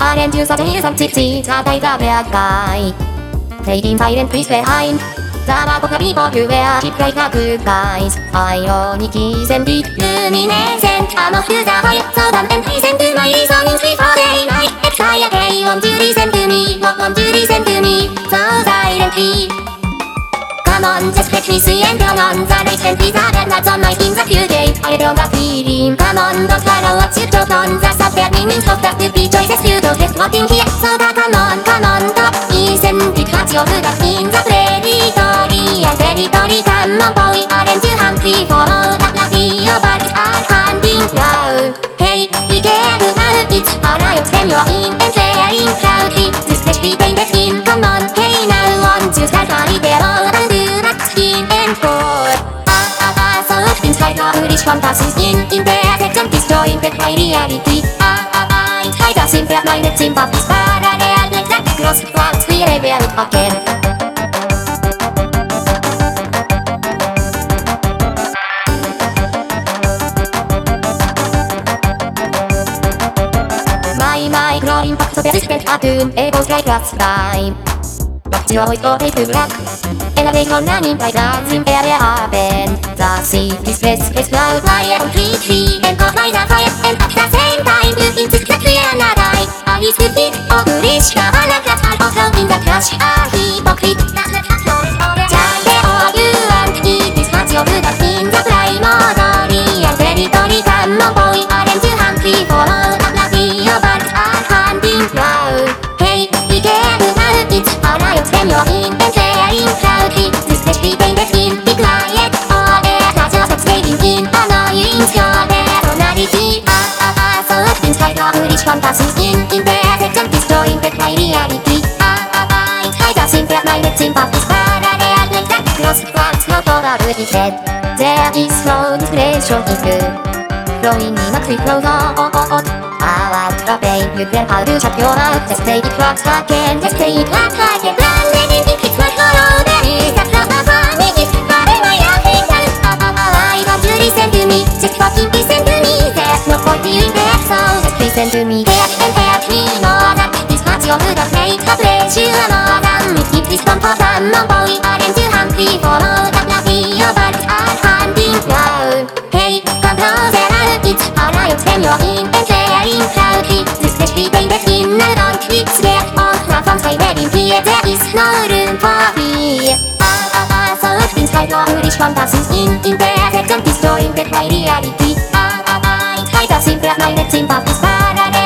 and you suddenly some tipsy 叩いた bad guy Taking silent please behind ザバコカビボリューウェア Keep like a good guys アイロニキーセンディルミネーセンあのフューザーファイソーダン and listen to my song in 3 4 day night Excited hey won't you listen to me What won't you listen to me so silently Come on, just let me see and turn on the light and that nuts on my in the few days I don't got feeling Come on, don't follow what you told on the stuff that meanings of that to be choices you don't get what in here So that come on, come on, top Listen, because you're good at in the territory And territory, come on boy Aren't you hungry for all that lucky your bodies are hunting now Hey, be careful now, it's alright Then you're in and fantasies In, in the affection destroying that my reality Ah ah ah, inside the simple minded sympathies Parallel like that cross clouds we rebel again My, my, growing back to persistent cartoon Echoes like last time But you always go to black Elevation running by dancing area happen The sea is restless cloud fire completely And caught by the fire And at the same time looking to the clear night I used to think of foolish The honor that I also in the crash A hypocrite That's the cat noise of the giant All you want to eat is what's your food in the primary And territory come on boy Aren't you hungry for all that lucky your bodies are hunting now Hey, be careful now It's alright then you're in and playing proudly This flesh be painted in Be quiet or else not just staying in Annoying your personality Ah ah ah So inside the foolish fantasies In, in the affection destroying that my reality Ah ah ah Inside the simple minded sympathies Parallel like that cross clouds No total is dead There is no discretion in you Flowing in a quick flow oh, oh, oh. Our pain, you can how to shut your mouth Just take it once again, just take it once again listen to me, there and there, me more that This much your mood has made pleasure more than me Keep this one for so inside your foolish fantasies In, in the affection destroying that my reality Ah ah ah, inside the simple minded sympathies